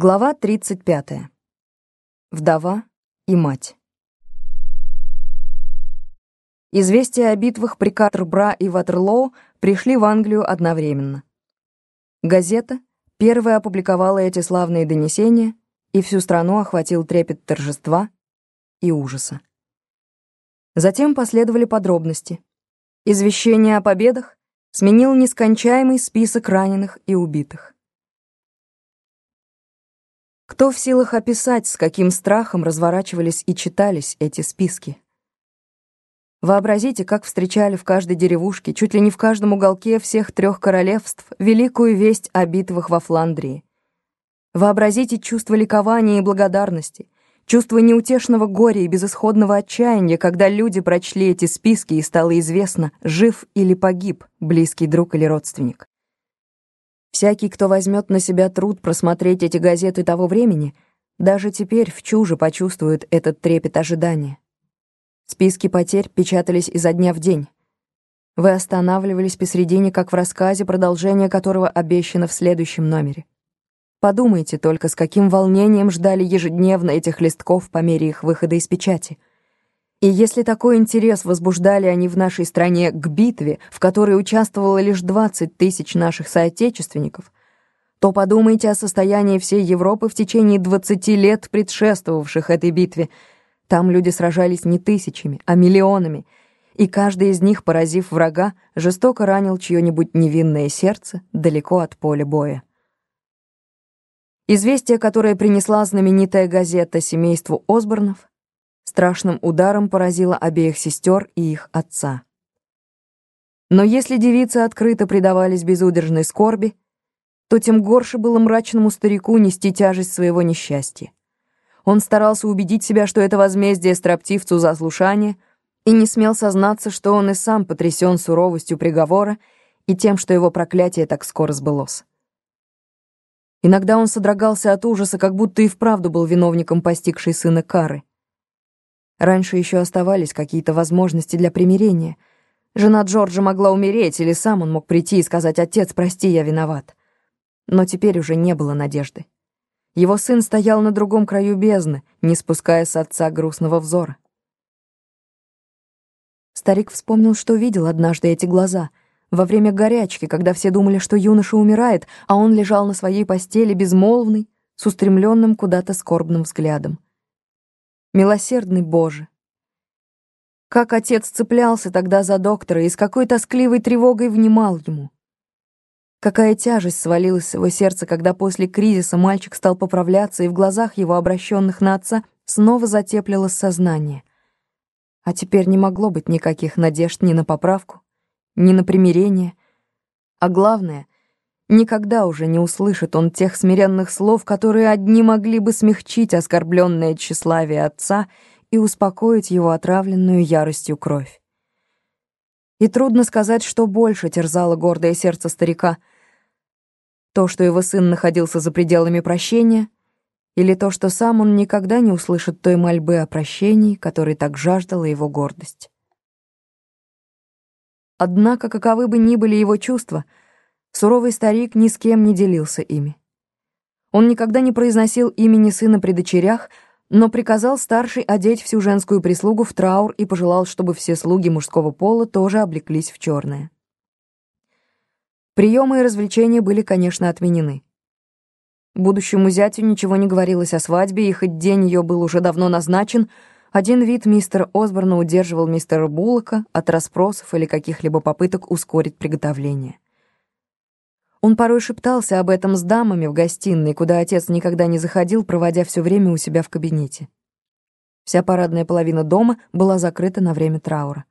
Глава 35. Вдова и мать. Известия о битвах при Катербра и Ватерлоу пришли в Англию одновременно. Газета первая опубликовала эти славные донесения, и всю страну охватил трепет торжества и ужаса. Затем последовали подробности. Извещение о победах сменил нескончаемый список раненых и убитых. Кто в силах описать, с каким страхом разворачивались и читались эти списки? Вообразите, как встречали в каждой деревушке, чуть ли не в каждом уголке всех трех королевств, великую весть о битвах во Фландрии. Вообразите чувство ликования и благодарности, чувство неутешного горя и безысходного отчаяния, когда люди прочли эти списки и стало известно, жив или погиб близкий друг или родственник. Всякий, кто возьмет на себя труд просмотреть эти газеты того времени, даже теперь в чуже почувствует этот трепет ожидания. Списки потерь печатались изо дня в день. Вы останавливались посредине, как в рассказе, продолжение которого обещано в следующем номере. Подумайте только, с каким волнением ждали ежедневно этих листков по мере их выхода из печати — и если такой интерес возбуждали они в нашей стране к битве, в которой участвовало лишь 20 тысяч наших соотечественников, то подумайте о состоянии всей Европы в течение 20 лет, предшествовавших этой битве. Там люди сражались не тысячами, а миллионами, и каждый из них, поразив врага, жестоко ранил чье-нибудь невинное сердце далеко от поля боя. Известие, которое принесла знаменитая газета семейству Осборнов, страшным ударом поразила обеих сестер и их отца. Но если девицы открыто предавались безудержной скорби, то тем горше было мрачному старику нести тяжесть своего несчастья. Он старался убедить себя, что это возмездие строптивцу за слушание, и не смел сознаться, что он и сам потрясен суровостью приговора и тем, что его проклятие так скоро сбылось. Иногда он содрогался от ужаса, как будто и вправду был виновником постигшей сына кары. Раньше еще оставались какие-то возможности для примирения. Жена Джорджа могла умереть, или сам он мог прийти и сказать «Отец, прости, я виноват». Но теперь уже не было надежды. Его сын стоял на другом краю бездны, не спуская с отца грустного взора. Старик вспомнил, что видел однажды эти глаза во время горячки, когда все думали, что юноша умирает, а он лежал на своей постели безмолвный, с устремленным куда-то скорбным взглядом милосердный Боже. Как отец цеплялся тогда за доктора и с какой тоскливой тревогой внимал ему. Какая тяжесть свалилась с его сердца, когда после кризиса мальчик стал поправляться, и в глазах его, обращенных на отца, снова затеплилось сознание. А теперь не могло быть никаких надежд ни на поправку, ни на примирение. А главное — Никогда уже не услышит он тех смиренных слов, которые одни могли бы смягчить оскорбленное тщеславие отца и успокоить его отравленную яростью кровь. И трудно сказать, что больше терзало гордое сердце старика. То, что его сын находился за пределами прощения, или то, что сам он никогда не услышит той мольбы о прощении, которой так жаждала его гордость. Однако, каковы бы ни были его чувства — Суровый старик ни с кем не делился ими. Он никогда не произносил имени сына при дочерях, но приказал старшей одеть всю женскую прислугу в траур и пожелал, чтобы все слуги мужского пола тоже облеклись в черное. Приемы и развлечения были, конечно, отменены. Будущему зятю ничего не говорилось о свадьбе, и хоть день ее был уже давно назначен, один вид мистера Осборна удерживал мистера Буллока от расспросов или каких-либо попыток ускорить приготовление. Он порой шептался об этом с дамами в гостиной, куда отец никогда не заходил, проводя все время у себя в кабинете. Вся парадная половина дома была закрыта на время траура.